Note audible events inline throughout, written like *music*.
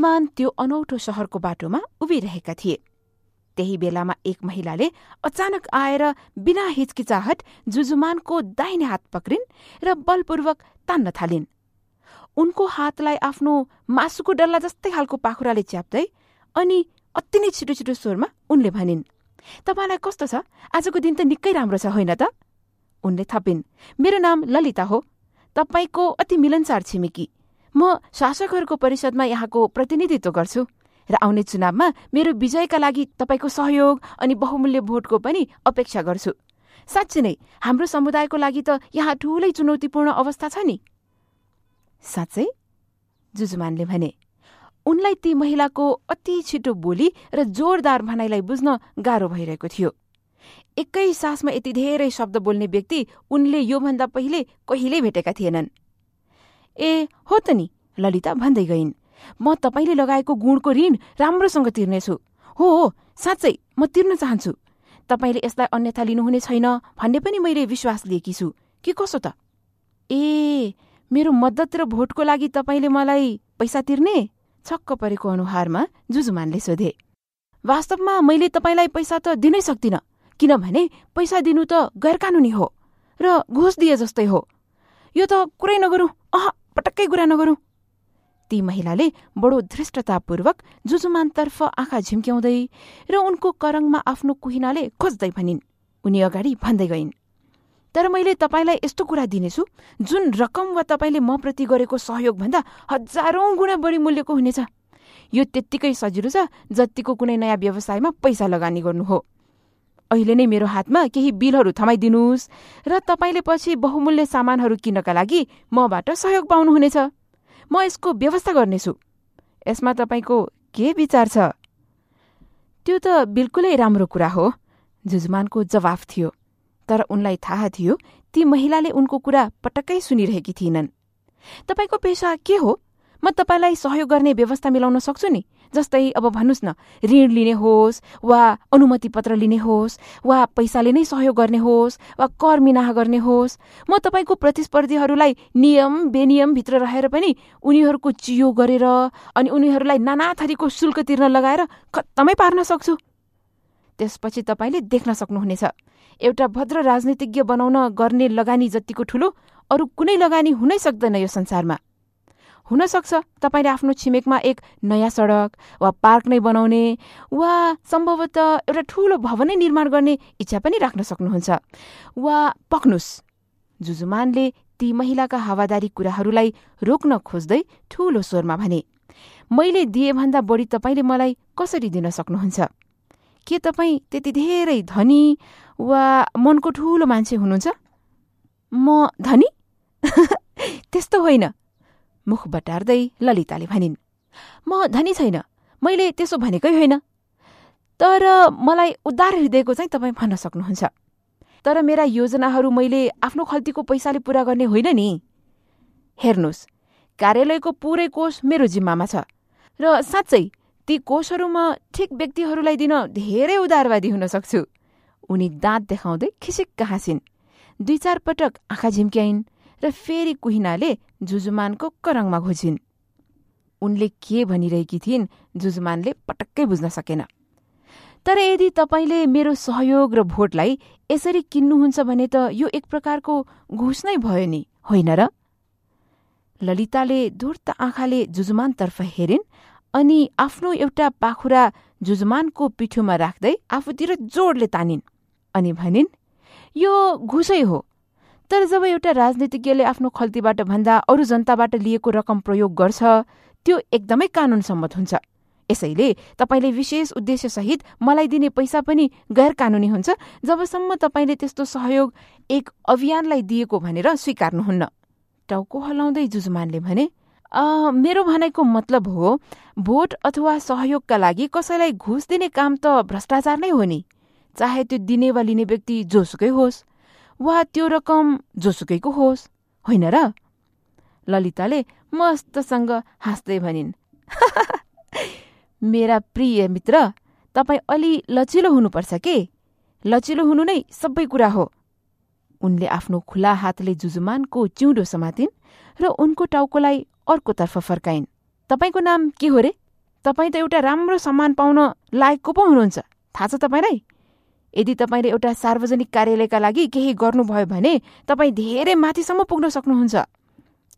जुजुमान त्यो अनौठो शहरको बाटोमा उभिरहेका थिए। त्यही बेलामा एक महिलाले अचानक आएर बिना हिचकिचाहट जुजुमानको दाहिने हात पक्रिन् र बलपूर्वक तान्न थालिन्। उनको हातलाई आफ्नो मासुको डल्ला जस्तै खालको पाखुराले च्याप्दै अनि अति नै छिटो छिटो स्वरमा उनले भनिन् तपाईँलाई कस्तो छ? आजको दिन त निकै राम्रो छ होइन त? उनले थपिन् मेरो नाम ललिता हो। तपाईँको अति मिलनसार छिमेकी। म शासकहरूको परिषदमा यहाँको प्रतिनिधित्व गर्छु र आउने चुनावमा मेरो विजयका लागि तपाईँको सहयोग अनि बहुमूल्य भोटको पनि अपेक्षा गर्छु। साँच्चै नै हाम्रो समुदायको लागि त यहाँ ठूलै चुनौतीपूर्ण अवस्था छ नि। साँच्चै? जुजुमानले भने उनलाई ती महिलाको अति छिटो बोली र जोरदार भनाइलाई बुझ्न गाह्रो भइरहेको थियो। एकै सासमा यति धेरै शब्द बोल्ने व्यक्ति उनले योभन्दा पहिले कहिल्यै भेटेका थिएनन्। ए हो त नि। ललिता भन्दै गइन् म तपाईँले लगाएको गुणको ऋण राम्रोसँग तिर्नेछु। हो हो साँच्चै म तिर्न चाहन्छु। तपाईँले यसलाई अन्यथा लिनुहुने छैन भन्ने पनि मैले विश्वास लिएकी छु। कि कसो त? ए मेरो मद्दत र भोटको लागि तपाईँले मलाई पैसा तिर्ने? छक्क परेको अनुहारमा जुजुमानले सोधे। वास्तवमा मैले तपाईँलाई पैसा त दिनै सक्दिनँ किनभने पैसा दिनु त गैर कानुनी हो र घुस दिए जस्तै हो। यो त कुरै नगरौँ। अह पटक्कै कुरा नगरौँ। ती महिलाले बडो धृष्टतापूर्वक जुजुमानतर्फ आँखा झिम्क्याउँदै र उनको करङमा आफ्नो कुहिनाले खोज्दै भनिन् उनी अगाडि भन्दै गइन्। तर मैले तपाईँलाई यस्तो कुरा दिनेछु जुन रकम वा तपाईँले म प्रति गरेको सहयोगभन्दा हजारौं गुणा बढी मूल्यको हुनेछ। यो त्यत्तिकै सजिलो छ जतिको कुनै नयाँ व्यवसायमा पैसा लगानी गर्नु हो। अहिले नै मेरो हातमा केही बिलहरू थमाइदिनुहोस् र तपाईँले पछि बहुमूल्य सामानहरू किन्नका लागि मबाट सहयोग पाउनुहुनेछ। म यसको व्यवस्था गर्नेछु। यसमा तपाईँको के विचार छ? त्यो त बिल्कुलै राम्रो कुरा हो जुजमानको जवाफ थियो। तर उनलाई थाहा थियो ती महिलाले उनको कुरा पटक्कै सुनिरहेकी थिइनन् तपाईँको पेसा के हो? म तपाईँलाई सहयोग गर्ने व्यवस्था मिलाउन सक्छु नि। जस्तै अब भन्नुहोस् न ऋण लिने होस् वा अनुमति पत्र लिने होस् वा पैसाले नै सहयोग गर्ने होस् वा कर मिनाह गर्ने होस् म तपाईँको प्रतिस्पर्धीहरूलाई नियम बेनियमभित्र रहेर पनि उनीहरूको चियो गरेर अनि उनीहरूलाई नाना थरीको शुल्क तिर्न लगाएर खत्तमै पार्न सक्छु। त्यसपछि तपाईँले देख्न सक्नुहुनेछ। एउटा भद्र राजनीतिज्ञ बनाउन गर्ने लगानी जतिको ठूलो अरू कुनै लगानी हुनै सक्दैन यो संसारमा। हुन सक्छ तपाईँले आफ्नो छिमेकमा एक नयाँ सडक वा पार्क नै बनाउने वा सम्भवतः एउटा ठूलो भवनै निर्माण गर्ने इच्छा पनि राख्न सक्नुहुन्छ। वा पक्नुस्। जुजुमानले ती महिलाका हावादारी कुराहरूलाई रोक्न खोज्दै ठूलो स्वरमा भने मैले दिए भन्दा बढी तपाईँले मलाई कसरी दिन सक्नुहुन्छ? के तपाईँ त्यति धेरै धनी वा मनको ठूलो मान्छे हुनुहुन्छ? म धनी? *laughs* त्यस्तो होइन। मुख बटार्दै ललिताले भनिन् म धनी छैन मैले त्यसो भनेकै होइन। तर मलाई उद्धार हृदयको चाहिँ तपाईँ भन्न सक्नुहुन्छ। तर मेरा योजनाहरू मैले आफ्नो खल्तीको पैसाले पूरा गर्ने होइन नि। हेर्नुहोस् कार्यालयको पुरै कोष मेरो जिम्मामा छ र साँच्चै ती कोषहरू म ठिक व्यक्तिहरूलाई दिन धेरै उदारवादी हुन सक्छु। उनी दाँत देखाउँदै खिसिक्क हाँसिन्। दुई चार पटक आँखा झिम्क्याइन्। र फेरि कुहिनाले जुजुमानको करङमा घोजिन् उनले के भनिरहेकी थिइन् जुजुमानले पटक्कै बुझ्न सकेन। तर यदि तपाईँले मेरो सहयोग र भोटलाई यसरी किन्नुहुन्छ भने त यो एक प्रकारको घुस नै भयो नि होइन र? ललिताले धुर्त आँखाले जुजुमानतर्फ हेरिन् अनि आफ्नो एउटा पाखुरा जुजुमानको पिठोमा राख्दै आफूतिर जोडले तानिन् अनि भनिन् यो घुसै हो। तर जब एउटा राजनीतिज्ञले आफ्नो खल्तीबाट भन्दा अरू जनताबाट लिएको रकम प्रयोग गर्छ त्यो एकदमै कानून सम्मत हुन्छ। यसैले तपाईँले विशेष उद्देश्यसहित मलाई दिने पैसा पनि गैर कानूनी हुन्छ जबसम्म तपाईँले त्यस्तो सहयोग एक अभियानलाई दिएको भनेर स्वीकार्नुहुन्न। टाउको हलाउँदै जुजुमानले भने मेरो भनाइको मतलब हो भोट अथवा सहयोगका लागि कसैलाई घुस दिने काम त भ्रष्टाचार नै हो नि। चाहे त्यो दिने वा लिने व्यक्ति जोसुकै होस्। वा त्यो रकम जोसुकैको होस् होइन र? ललिताले मस्तसँग हाँस्दै भनिन् *laughs* मेरा प्रिय मित्र तपाईँ अलि लचिलो हुनुपर्छ के? लचिलो हुनु नै सबै कुरा हो। उनले आफ्नो खुला हातले जुजुमानको चिउँडो समातिन् र उनको टाउकोलाई अर्कोतर्फ फर्काइन्। तपाईँको नाम के हो रे? तपाईँ त एउटा राम्रो सम्मान पाउन लायकको पो हुनुहुन्छ। थाहा छ तपाईँलाई? यदि तपाईँले एउटा सार्वजनिक कार्यालयका लागि केही गर्नुभयो भने तपाईँ धेरै माथिसम्म पुग्न सक्नुहुन्छ।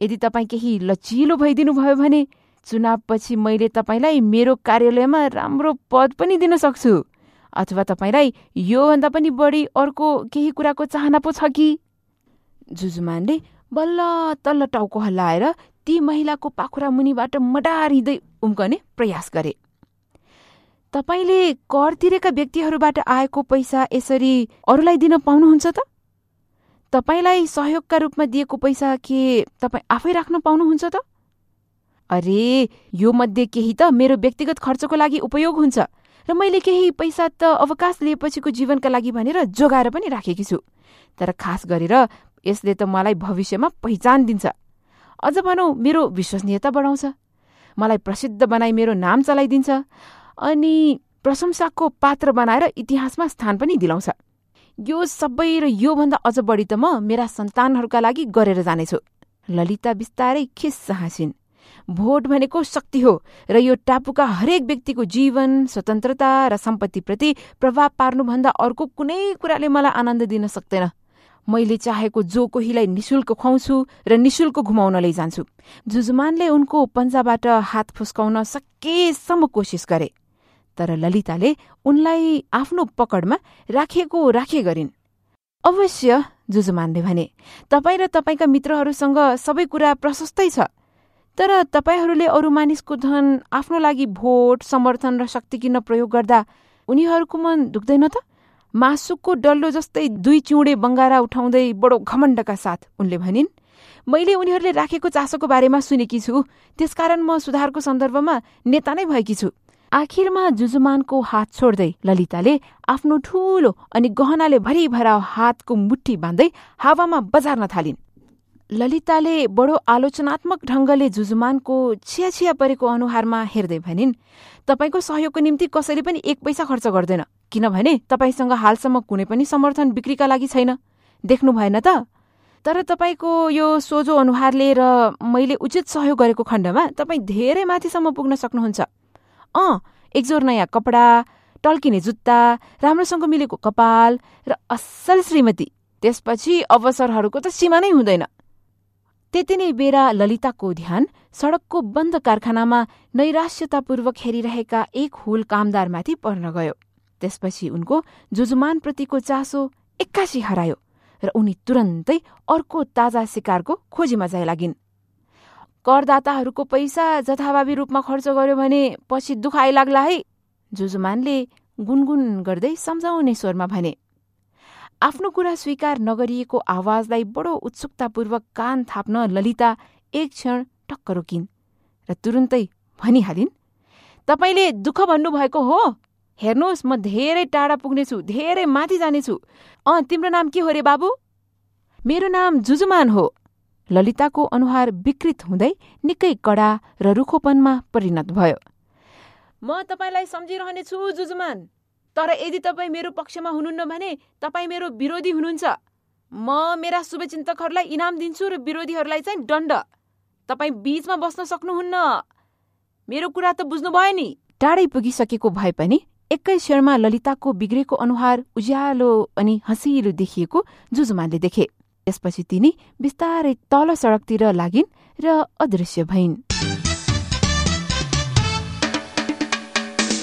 यदि तपाईँ केही लचिलो भइदिनु भयो भने चुनावपछि मैले तपाईँलाई मेरो कार्यालयमा राम्रो पद पनि दिन सक्छु। अथवा तपाईँलाई योभन्दा पनि बढी अर्को केही कुराको चाहना पो छ कि? जुजुमानले बल्ल तल्ल टाउको हल्लाएर ती महिलाको पाखुरा मुनिबाट मडारिँदै उम्कने प्रयास गरे। तपाईँले कर तिरेका व्यक्तिहरूबाट आएको पैसा यसरी अरूलाई दिन पाउनुहुन्छ त? तपाईँलाई सहयोगका रूपमा दिएको पैसा के तपाईँ आफै राख्न पाउनुहुन्छ त? अरे यो मध्ये केही त मेरो व्यक्तिगत खर्चको लागि उपयोग हुन्छ र मैले केही पैसा त अवकाश लिएपछिको जीवनका लागि भनेर जोगाएर पनि राखेकी छु। तर खास गरेर यसले त मलाई भविष्यमा पहिचान दिन्छ। अझ भनौँ मेरो विश्वसनीयता बढाउँछ। मलाई प्रसिद्ध बनाई मेरो नाम चलाइदिन्छ। अनि प्रशंसाको पात्र बनाएर इतिहासमा स्थान पनि दिलाउँछ। यो सबै र योभन्दा अझ बढी त म मेरा सन्तानहरूका लागि गरेर जानेछु। ललिता बिस्तारै खिस्स हाँसिन्। भोट भनेको शक्ति हो र यो टापुका हरेक व्यक्तिको जीवन स्वतन्त्रता र सम्पत्तिप्रति प्रभाव पार्नुभन्दा अर्को कुनै कुराले मलाई आनन्द दिन सक्दैन। मैले चाहेको जो कोहीलाई निशुल्क खुवाउँछु र निशुल्क घुमाउन लैजान्छु जुजुमानले उनको पन्जाबाट हात फुस्काउन सकेसम्म कोसिस गरे। तर ललिताले उनलाई आफ्नो पकडमा राखिएको राखे गरिन्। अवश्य जुजुमानले भने तपाईँ र तपाईँका मित्रहरूसँग सबै कुरा प्रशस्तै छ। तर तपाईँहरूले अरू मानिसको धन आफ्नो लागि भोट समर्थन र शक्ति किन्न प्रयोग गर्दा उनीहरूको मन दुख्दैन त? मासुको डल्लो जस्तै दुई चिउडे बङ्गारा उठाउँदै बडो घमण्डका साथ उनले भनिन् मैले उनीहरूले राखेको चासोको बारेमा सुनेकी छु। त्यसकारण म सुधारको सन्दर्भमा नेता नै भएकी छु। आखिरमा जुजुमानको हात छोड्दै ललिताले आफ्नो ठूलो अनि गहनाले भरिभरा हातको मुठी बाँध्दै हावामा बजार्न थालिन्। ललिताले बडो आलोचनात्मक ढंगले जुजुमानको छिया छिया परेको अनुहारमा हेर्दै भनिन् तपाईँको सहयोगको निम्ति कसैले पनि एक पैसा खर्च गर्दैन किनभने तपाईँसँग हालसम्म कुनै पनि समर्थन बिक्रीका लागि छैन। देख्नु भएन त? तर तपाईँको यो सोझो अनुहारले र मैले उचित सहयोग गरेको खण्डमा तपाईँ धेरै माथिसम्म पुग्न सक्नुहुन्छ। अँ एकजोर नयाँ कपडा टल्किने जुत्ता राम्रोसँग मिलेको कपाल र असल श्रीमती। त्यसपछि अवसरहरूको त सीमा नै हुँदैन। त्यति नै बेला ललिताको ध्यान सड़कको बन्द कारखानामा नैराश्यतापूर्वक हेरिरहेका एक हुल कामदारमाथि पर्न गयो। त्यसपछि उनको जुजुमानप्रतिको चासो एक्कासी हरायो र उनी तुरन्तै अर्को ताजा शिकारको खोजीमा जाय लागिन् करदाताहरूको पैसा जथाभावी रूपमा खर्च गर्यो भने पछि दुख आइलाग्ला है। जुजुमानले गुनगुन गर्दै सम्झाउने स्वरमा भने आफ्नो कुरा स्वीकार नगरिएको आवाजलाई बडो उत्सुकतापूर्वक कान थाप्न ललिता एक क्षण टक्क रोकिन् र तुरुन्तै भनिहालिन् तपाईँले दुःख भन्नुभएको हो? हेर्नुहोस् म धेरै टाढा पुग्नेछु धेरै माथि जानेछु। अँ तिम्रो नाम के हो रे बाबु? मेरो नाम जुजुमान हो। ललिताको अनुहार विकृत हुँदै निकै कडा र रुखोपनमा परिणत भयो। म तपाईँलाई सम्झिरहनेछु जुजुमान। तर यदि तपाईँ मेरो पक्षमा हुनुहुन्न भने तपाईँ मेरो विरोधी हुनुहुन्छ। म मेरा शुभचिन्तकहरूलाई इनाम दिन्छु र विरोधीहरूलाई चाहिँ दण्ड। तपाईँ बीचमा बस्न सक्नुहुन्न। मेरो कुरा त बुझ्नुभयो नि। टाढै पुगिसकेको भए पनि एकै क्षणमा ललिताको बिग्रेको अनुहार उज्यालो अनि हँसिलो देखिएको जुजुमानले देखे। त्यसपछि तिनी बिस्तारै तल सडकतिर लागिन् र अदृश्य भइन्।